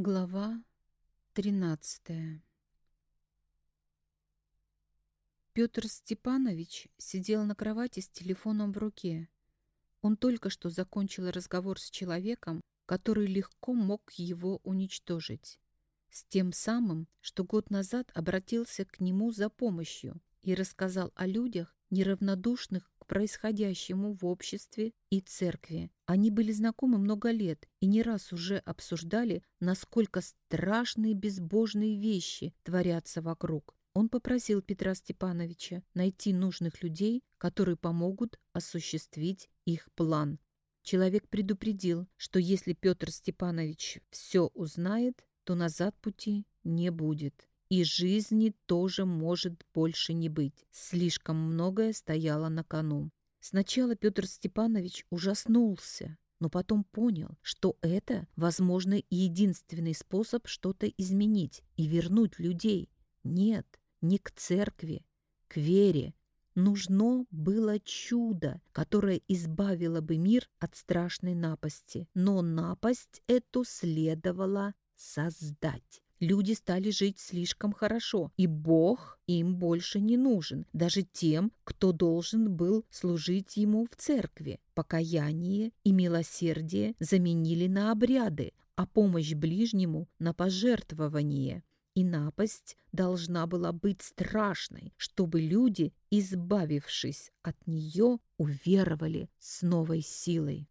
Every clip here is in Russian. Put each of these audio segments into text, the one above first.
Глава 13 Петр Степанович сидел на кровати с телефоном в руке. Он только что закончил разговор с человеком, который легко мог его уничтожить. С тем самым, что год назад обратился к нему за помощью и рассказал о людях, неравнодушных происходящему в обществе и церкви. Они были знакомы много лет и не раз уже обсуждали, насколько страшные безбожные вещи творятся вокруг. Он попросил Петра Степановича найти нужных людей, которые помогут осуществить их план. Человек предупредил, что если Петр Степанович все узнает, то назад пути не будет. И жизни тоже может больше не быть. Слишком многое стояло на кону. Сначала Петр Степанович ужаснулся, но потом понял, что это, возможно, единственный способ что-то изменить и вернуть людей. Нет, не к церкви, к вере. Нужно было чудо, которое избавило бы мир от страшной напасти. Но напасть эту следовало создать. Люди стали жить слишком хорошо, и Бог им больше не нужен, даже тем, кто должен был служить ему в церкви. Покаяние и милосердие заменили на обряды, а помощь ближнему – на пожертвование. И напасть должна была быть страшной, чтобы люди, избавившись от нее, уверовали с новой силой.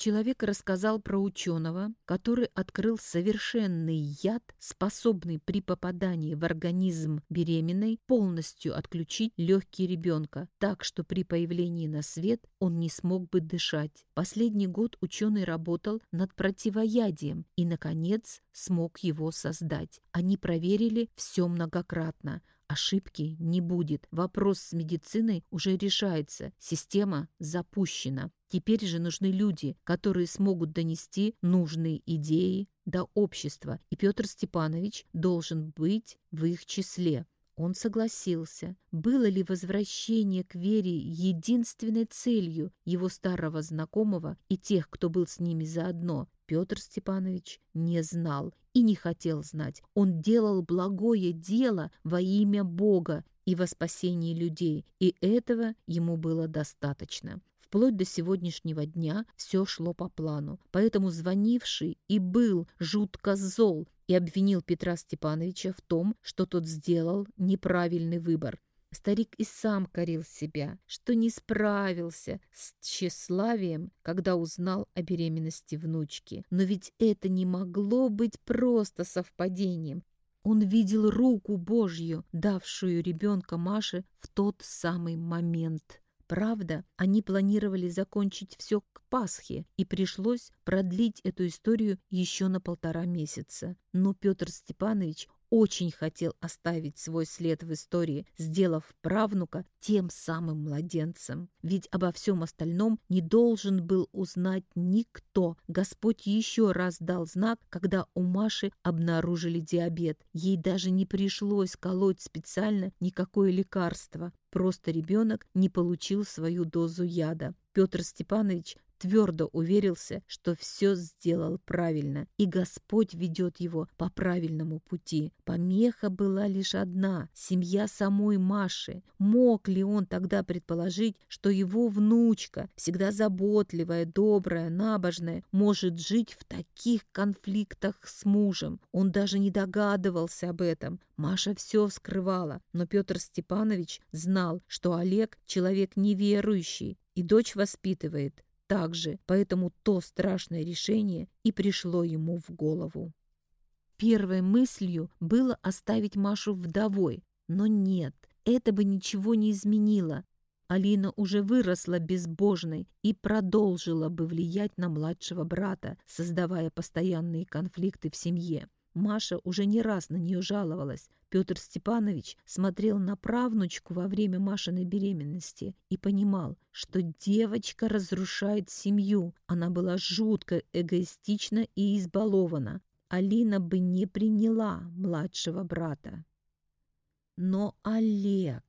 Человек рассказал про ученого, который открыл совершенный яд, способный при попадании в организм беременной полностью отключить легкие ребенка, так что при появлении на свет он не смог бы дышать. Последний год ученый работал над противоядием и, наконец, смог его создать. Они проверили все многократно. Ошибки не будет. Вопрос с медициной уже решается. Система запущена. Теперь же нужны люди, которые смогут донести нужные идеи до общества, и Петр Степанович должен быть в их числе. Он согласился. Было ли возвращение к вере единственной целью его старого знакомого и тех, кто был с ними заодно? Петр Степанович не знал и не хотел знать. Он делал благое дело во имя Бога и во спасении людей, и этого ему было достаточно. Вплоть до сегодняшнего дня все шло по плану, поэтому звонивший и был жутко зол и обвинил Петра Степановича в том, что тот сделал неправильный выбор. Старик и сам корил себя, что не справился с тщеславием, когда узнал о беременности внучки. Но ведь это не могло быть просто совпадением. Он видел руку Божью, давшую ребенка Маше в тот самый момент. Правда, они планировали закончить все к Пасхе, и пришлось продлить эту историю еще на полтора месяца. Но Петр Степанович очень хотел оставить свой след в истории, сделав правнука тем самым младенцем. Ведь обо всем остальном не должен был узнать никто. Господь еще раз дал знак, когда у Маши обнаружили диабет. Ей даже не пришлось колоть специально никакое лекарство. Просто ребенок не получил свою дозу яда. Петр Степанович твердо уверился, что все сделал правильно, и Господь ведет его по правильному пути. Помеха была лишь одна — семья самой Маши. Мог ли он тогда предположить, что его внучка, всегда заботливая, добрая, набожная, может жить в таких конфликтах с мужем? Он даже не догадывался об этом. Маша все скрывала, но Петр Степанович знал, что Олег — человек неверующий, и дочь воспитывает так же, поэтому то страшное решение и пришло ему в голову. Первой мыслью было оставить Машу вдовой, но нет, это бы ничего не изменило. Алина уже выросла безбожной и продолжила бы влиять на младшего брата, создавая постоянные конфликты в семье. Маша уже не раз на нее жаловалась. Петр Степанович смотрел на правнучку во время Машиной беременности и понимал, что девочка разрушает семью. Она была жутко эгоистична и избалована. Алина бы не приняла младшего брата. Но Олег...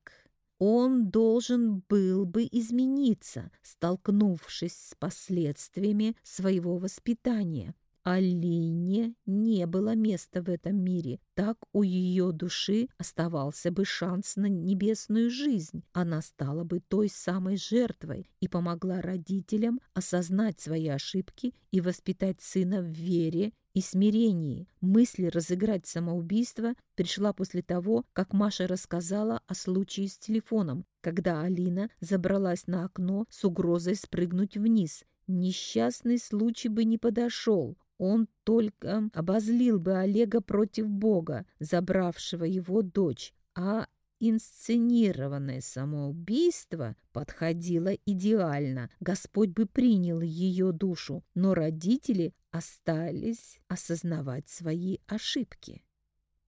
Он должен был бы измениться, столкнувшись с последствиями своего воспитания. Алине не было места в этом мире. Так у ее души оставался бы шанс на небесную жизнь. Она стала бы той самой жертвой и помогла родителям осознать свои ошибки и воспитать сына в вере и смирении. Мысль разыграть самоубийство пришла после того, как Маша рассказала о случае с телефоном, когда Алина забралась на окно с угрозой спрыгнуть вниз. Несчастный случай бы не подошел. Он только обозлил бы Олега против Бога, забравшего его дочь, а инсценированное самоубийство подходило идеально. Господь бы принял ее душу, но родители остались осознавать свои ошибки.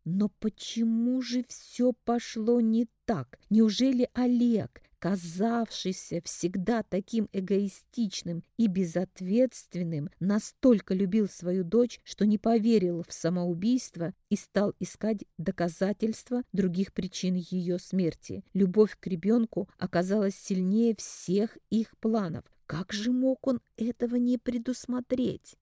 Но почему же все пошло не так? Неужели Олег, казавшийся всегда таким эгоистичным и безответственным, настолько любил свою дочь, что не поверил в самоубийство и стал искать доказательства других причин ее смерти. Любовь к ребенку оказалась сильнее всех их планов. Как же мог он этого не предусмотреть?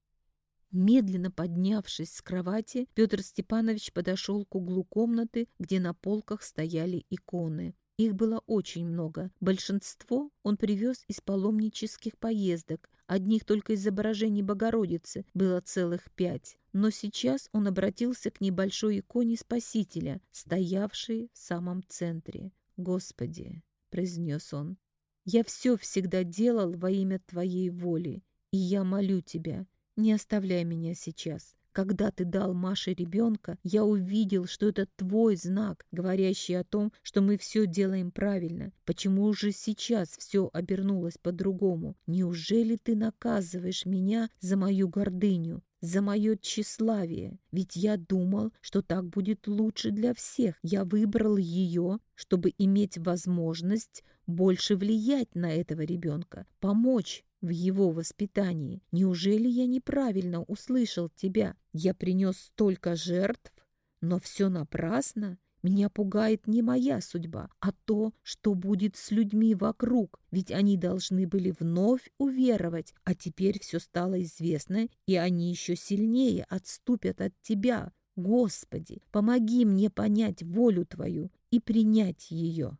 Медленно поднявшись с кровати, Петр Степанович подошел к углу комнаты, где на полках стояли иконы. Их было очень много. Большинство он привез из паломнических поездок. Одних только изображений Богородицы было целых пять. Но сейчас он обратился к небольшой иконе Спасителя, стоявшей в самом центре. «Господи!» — произнес он. «Я все всегда делал во имя Твоей воли, и я молю Тебя, не оставляй меня сейчас. Когда ты дал Маше ребенка, я увидел, что это твой знак, говорящий о том, что мы все делаем правильно. Почему же сейчас все обернулось по-другому? Неужели ты наказываешь меня за мою гордыню? за мое тщеславие, ведь я думал, что так будет лучше для всех. Я выбрал ее, чтобы иметь возможность больше влиять на этого ребенка, помочь в его воспитании. Неужели я неправильно услышал тебя? Я принес столько жертв, но все напрасно. Меня пугает не моя судьба, а то, что будет с людьми вокруг, ведь они должны были вновь уверовать, а теперь все стало известно, и они еще сильнее отступят от Тебя. Господи, помоги мне понять волю Твою и принять ее.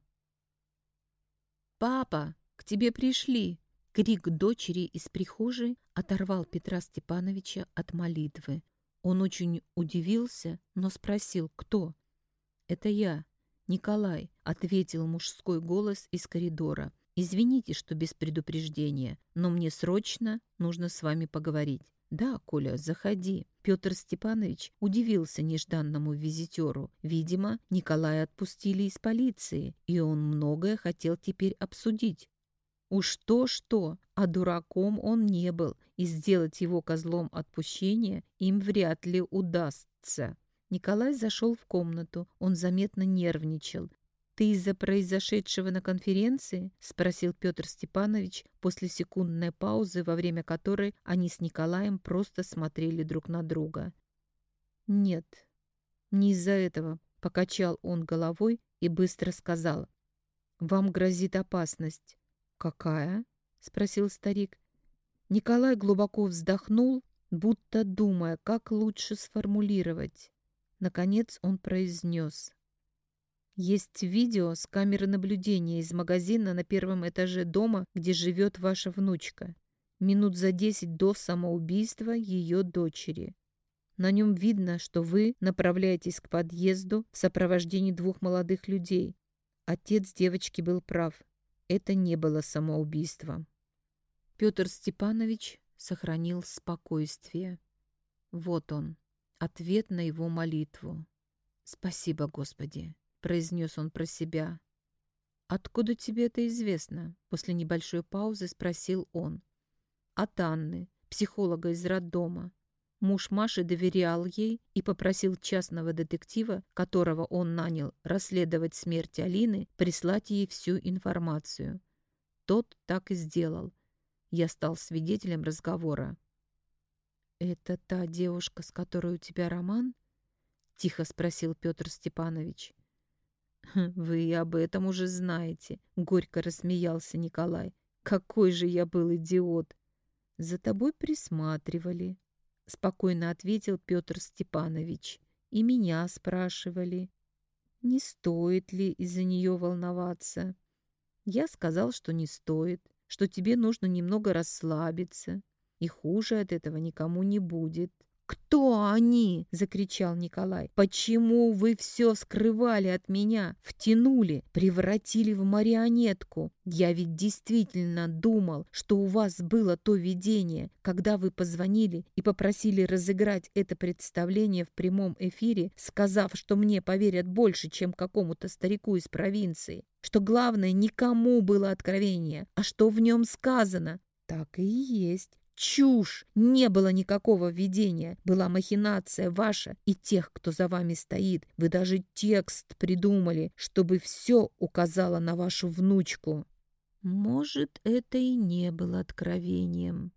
«Папа, к тебе пришли!» Крик дочери из прихожей оторвал Петра Степановича от молитвы. Он очень удивился, но спросил, кто. «Это я, Николай», — ответил мужской голос из коридора. «Извините, что без предупреждения, но мне срочно нужно с вами поговорить». «Да, Коля, заходи». Петр Степанович удивился нежданному визитеру. Видимо, Николая отпустили из полиции, и он многое хотел теперь обсудить. Уж то-что, а дураком он не был, и сделать его козлом отпущения им вряд ли удастся. Николай зашел в комнату, он заметно нервничал. «Ты из-за произошедшего на конференции?» — спросил Петр Степанович после секундной паузы, во время которой они с Николаем просто смотрели друг на друга. «Нет, не из-за этого», — покачал он головой и быстро сказал. «Вам грозит опасность. «Какая?» — спросил старик. Николай глубоко вздохнул, будто думая, как лучше сформулировать. Наконец он произнес. «Есть видео с камеры наблюдения из магазина на первом этаже дома, где живет ваша внучка. Минут за десять до самоубийства ее дочери. На нем видно, что вы направляетесь к подъезду в сопровождении двух молодых людей. Отец девочки был прав это не было самоубийством. Петр Степанович сохранил спокойствие. Вот он, ответ на его молитву. «Спасибо, Господи!» — произнес он про себя. «Откуда тебе это известно?» — после небольшой паузы спросил он. «От Анны, психолога из роддома. Муж Маши доверял ей и попросил частного детектива, которого он нанял расследовать смерть Алины, прислать ей всю информацию. Тот так и сделал. Я стал свидетелем разговора. «Это та девушка, с которой у тебя роман?» — тихо спросил Петр Степанович. «Хм, «Вы об этом уже знаете», — горько рассмеялся Николай. «Какой же я был идиот! За тобой присматривали, — спокойно ответил Петр Степанович. «И меня спрашивали, не стоит ли из-за нее волноваться. Я сказал, что не стоит, что тебе нужно немного расслабиться, и хуже от этого никому не будет. «Кто они?» — закричал Николай. «Почему вы все скрывали от меня, втянули, превратили в марионетку? Я ведь действительно думал, что у вас было то видение, когда вы позвонили и попросили разыграть это представление в прямом эфире, сказав, что мне поверят больше, чем какому-то старику из провинции, что главное никому было откровение, а что в нем сказано, так и есть. Чушь! Не было никакого видения. Была махинация ваша и тех, кто за вами стоит. Вы даже текст придумали, чтобы все указало на вашу внучку. Может, это и не было откровением.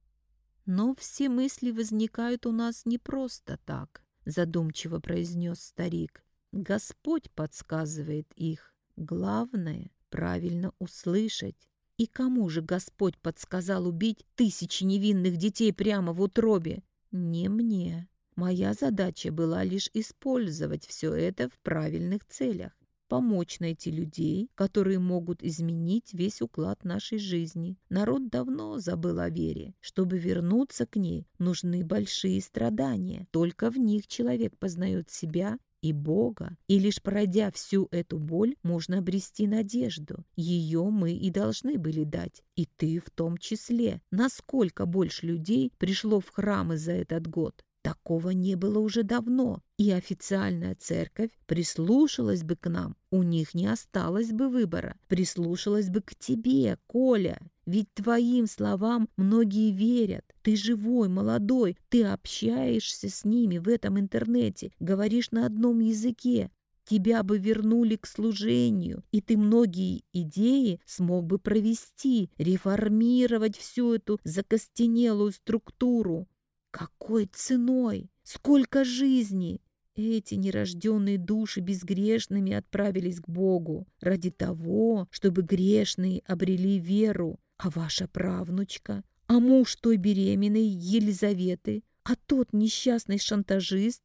Но все мысли возникают у нас не просто так, задумчиво произнес старик. Господь подсказывает их. Главное — правильно услышать и кому же Господь подсказал убить тысячи невинных детей прямо в утробе? Не мне. Моя задача была лишь использовать все это в правильных целях. Помочь найти людей, которые могут изменить весь уклад нашей жизни. Народ давно забыл о вере. Чтобы вернуться к ней, нужны большие страдания. Только в них человек познает себя и Бога, и лишь пройдя всю эту боль, можно обрести надежду. Ее мы и должны были дать, и ты в том числе. Насколько больше людей пришло в храмы за этот год? Такого не было уже давно, и официальная церковь прислушалась бы к нам. У них не осталось бы выбора. Прислушалась бы к тебе, Коля. Ведь твоим словам многие верят. Ты живой, молодой, ты общаешься с ними в этом интернете, говоришь на одном языке. Тебя бы вернули к служению, и ты многие идеи смог бы провести, реформировать всю эту закостенелую структуру. Какой ценой? Сколько жизней? Эти нерожденные души безгрешными отправились к Богу ради того, чтобы грешные обрели веру. А ваша правнучка? А муж той беременной Елизаветы? А тот несчастный шантажист?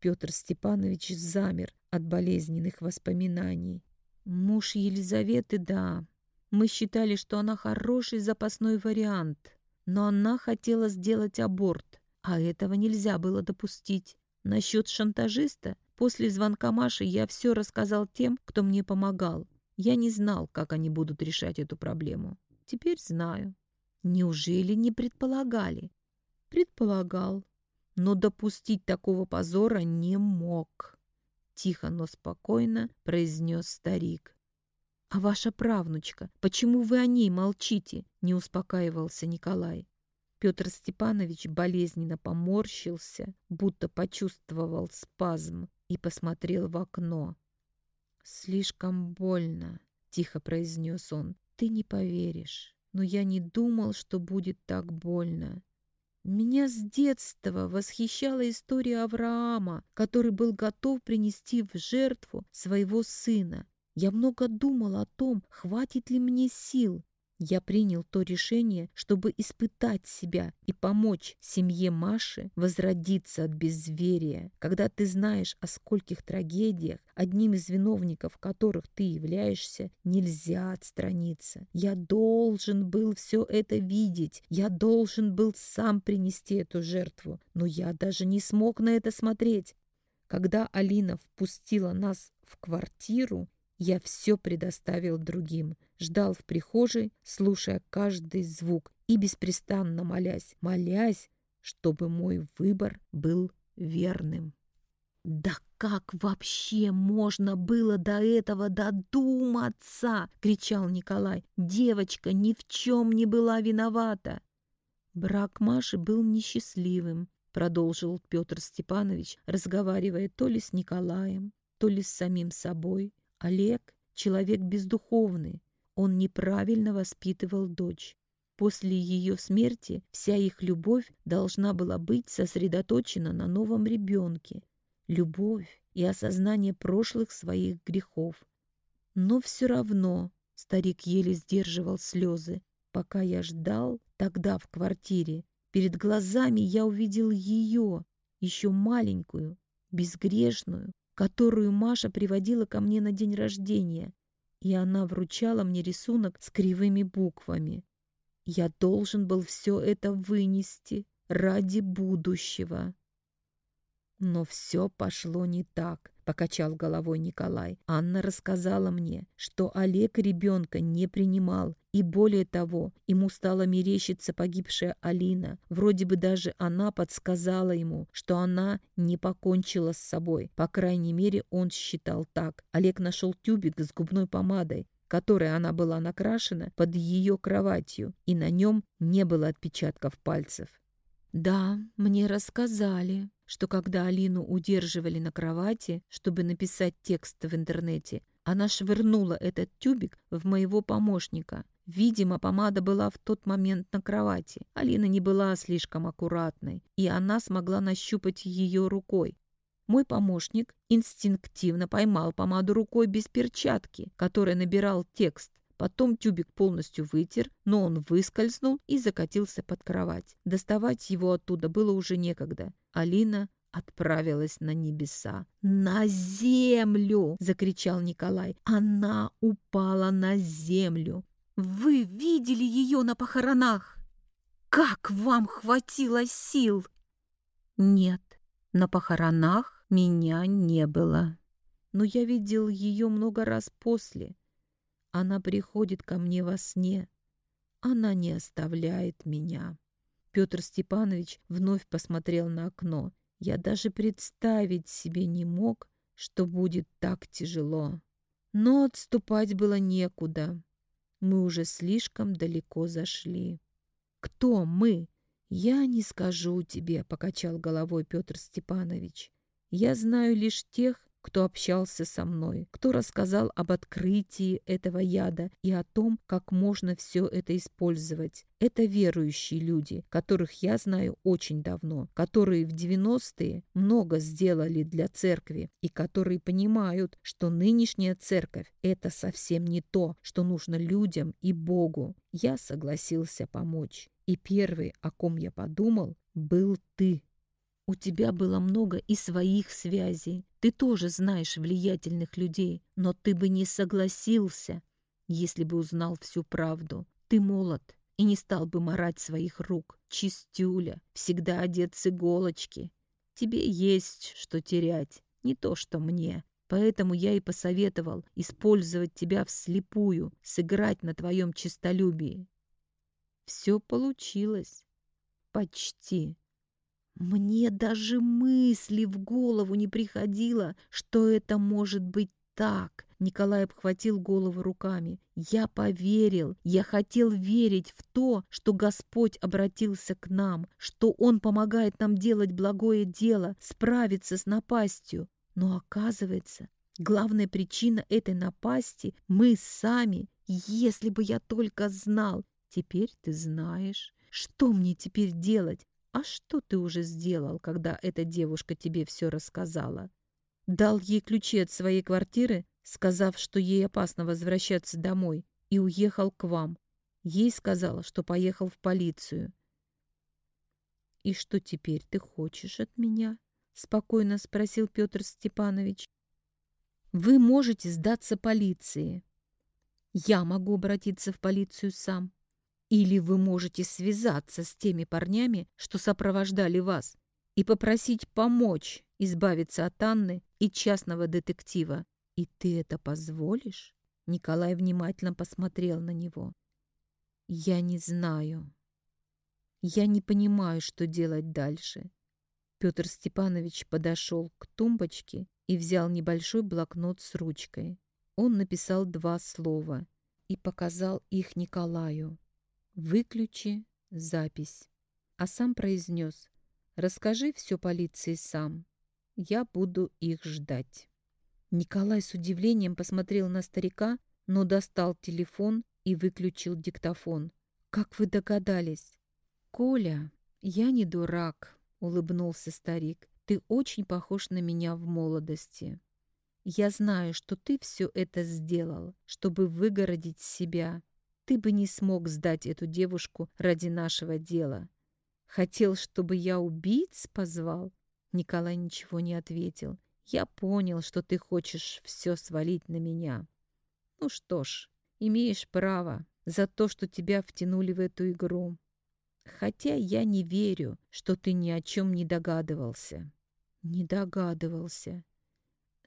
Петр Степанович замер от болезненных воспоминаний. Муж Елизаветы, да. Мы считали, что она хороший запасной вариант но она хотела сделать аборт, а этого нельзя было допустить. Насчет шантажиста, после звонка Маши я все рассказал тем, кто мне помогал. Я не знал, как они будут решать эту проблему. Теперь знаю. Неужели не предполагали? Предполагал, но допустить такого позора не мог. Тихо, но спокойно произнес старик. «А ваша правнучка, почему вы о ней молчите?» — не успокаивался Николай. Петр Степанович болезненно поморщился, будто почувствовал спазм и посмотрел в окно. «Слишком больно», — тихо произнес он. «Ты не поверишь, но я не думал, что будет так больно. Меня с детства восхищала история Авраама, который был готов принести в жертву своего сына. Я много думал о том, хватит ли мне сил. Я принял то решение, чтобы испытать себя и помочь семье Маши возродиться от безверия. Когда ты знаешь о скольких трагедиях, одним из виновников которых ты являешься, нельзя отстраниться. Я должен был все это видеть. Я должен был сам принести эту жертву. Но я даже не смог на это смотреть. Когда Алина впустила нас в квартиру, я все предоставил другим, ждал в прихожей, слушая каждый звук и беспрестанно молясь, молясь, чтобы мой выбор был верным. «Да как вообще можно было до этого додуматься?» — кричал Николай. «Девочка ни в чем не была виновата!» Брак Маши был несчастливым, продолжил Петр Степанович, разговаривая то ли с Николаем, то ли с самим собой. Олег — человек бездуховный, он неправильно воспитывал дочь. После ее смерти вся их любовь должна была быть сосредоточена на новом ребенке. Любовь и осознание прошлых своих грехов. Но все равно старик еле сдерживал слезы. Пока я ждал тогда в квартире, Перед глазами я увидел ее, еще маленькую, безгрешную, которую Маша приводила ко мне на день рождения, и она вручала мне рисунок с кривыми буквами. Я должен был все это вынести ради будущего. Но все пошло не так, покачал головой Николай. Анна рассказала мне, что Олег ребенка не принимал, и более того, ему стала мерещиться погибшая Алина. Вроде бы даже она подсказала ему, что она не покончила с собой. По крайней мере, он считал так. Олег нашел тюбик с губной помадой, которой она была накрашена под ее кроватью, и на нем не было отпечатков пальцев. «Да, мне рассказали», что когда Алину удерживали на кровати, чтобы написать текст в интернете, она швырнула этот тюбик в моего помощника. Видимо, помада была в тот момент на кровати. Алина не была слишком аккуратной, и она смогла нащупать ее рукой. Мой помощник инстинктивно поймал помаду рукой без перчатки, которой набирал текст. Потом тюбик полностью вытер, но он выскользнул и закатился под кровать. Доставать его оттуда было уже некогда. Алина отправилась на небеса. «На землю!» — закричал Николай. «Она упала на землю!» «Вы видели ее на похоронах? Как вам хватило сил?» «Нет, на похоронах меня не было. Но я видел ее много раз после. Она приходит ко мне во сне. Она не оставляет меня. Петр Степанович вновь посмотрел на окно. Я даже представить себе не мог, что будет так тяжело. Но отступать было некуда. Мы уже слишком далеко зашли. Кто мы? Я не скажу тебе, покачал головой Петр Степанович. Я знаю лишь тех, кто общался со мной, кто рассказал об открытии этого яда и о том, как можно все это использовать. Это верующие люди, которых я знаю очень давно, которые в 90-е много сделали для церкви и которые понимают, что нынешняя церковь – это совсем не то, что нужно людям и Богу. Я согласился помочь. И первый, о ком я подумал, был ты. У тебя было много и своих связей. Ты тоже знаешь влиятельных людей, но ты бы не согласился, если бы узнал всю правду. Ты молод и не стал бы марать своих рук. Чистюля, всегда одет с иголочки. Тебе есть что терять, не то что мне. Поэтому я и посоветовал использовать тебя вслепую, сыграть на твоем честолюбии. Все получилось. Почти. Мне даже мысли в голову не приходило, что это может быть так. Николай обхватил голову руками. Я поверил, я хотел верить в то, что Господь обратился к нам, что Он помогает нам делать благое дело, справиться с напастью. Но оказывается, главная причина этой напасти — мы сами. Если бы я только знал. Теперь ты знаешь. Что мне теперь делать? «А что ты уже сделал, когда эта девушка тебе все рассказала?» Дал ей ключи от своей квартиры, сказав, что ей опасно возвращаться домой, и уехал к вам. Ей сказала, что поехал в полицию. «И что теперь ты хочешь от меня?» — спокойно спросил Петр Степанович. «Вы можете сдаться полиции. Я могу обратиться в полицию сам. Или вы можете связаться с теми парнями, что сопровождали вас, и попросить помочь избавиться от Анны и частного детектива. И ты это позволишь? Николай внимательно посмотрел на него. Я не знаю. Я не понимаю, что делать дальше. Петр Степанович подошел к тумбочке и взял небольшой блокнот с ручкой. Он написал два слова и показал их Николаю. Выключи запись. А сам произнес. Расскажи все полиции сам. Я буду их ждать. Николай с удивлением посмотрел на старика, но достал телефон и выключил диктофон. «Как вы догадались?» «Коля, я не дурак», — улыбнулся старик. «Ты очень похож на меня в молодости. Я знаю, что ты все это сделал, чтобы выгородить себя ты бы не смог сдать эту девушку ради нашего дела. Хотел, чтобы я убийц позвал? Николай ничего не ответил. Я понял, что ты хочешь все свалить на меня. Ну что ж, имеешь право за то, что тебя втянули в эту игру. Хотя я не верю, что ты ни о чем не догадывался. Не догадывался.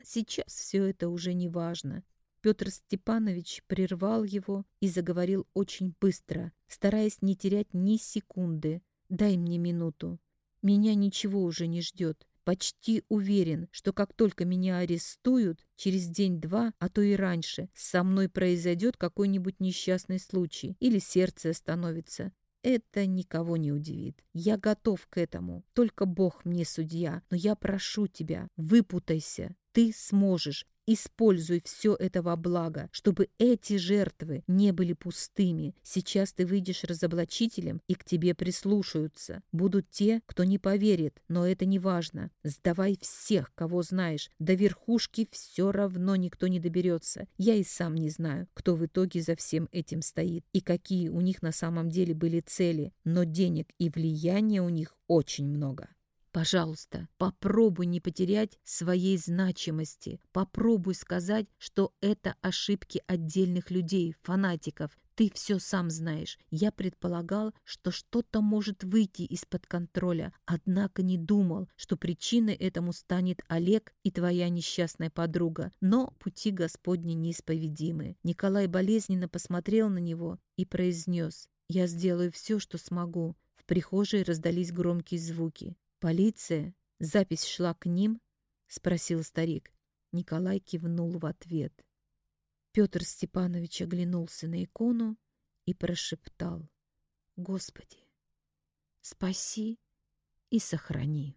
Сейчас все это уже не важно. Петр Степанович прервал его и заговорил очень быстро, стараясь не терять ни секунды. «Дай мне минуту. Меня ничего уже не ждет. Почти уверен, что как только меня арестуют, через день-два, а то и раньше, со мной произойдет какой-нибудь несчастный случай или сердце остановится. Это никого не удивит. Я готов к этому. Только Бог мне судья. Но я прошу тебя, выпутайся. Ты сможешь. Используй все это во благо, чтобы эти жертвы не были пустыми. Сейчас ты выйдешь разоблачителем, и к тебе прислушаются. Будут те, кто не поверит, но это не важно. Сдавай всех, кого знаешь. До верхушки все равно никто не доберется. Я и сам не знаю, кто в итоге за всем этим стоит и какие у них на самом деле были цели, но денег и влияния у них очень много. Пожалуйста, попробуй не потерять своей значимости. Попробуй сказать, что это ошибки отдельных людей, фанатиков. Ты все сам знаешь. Я предполагал, что что-то может выйти из-под контроля, однако не думал, что причиной этому станет Олег и твоя несчастная подруга. Но пути Господни неисповедимы. Николай болезненно посмотрел на него и произнес «Я сделаю все, что смогу». В прихожей раздались громкие звуки. «Полиция? Запись шла к ним?» — спросил старик. Николай кивнул в ответ. Петр Степанович оглянулся на икону и прошептал. «Господи, спаси и сохрани».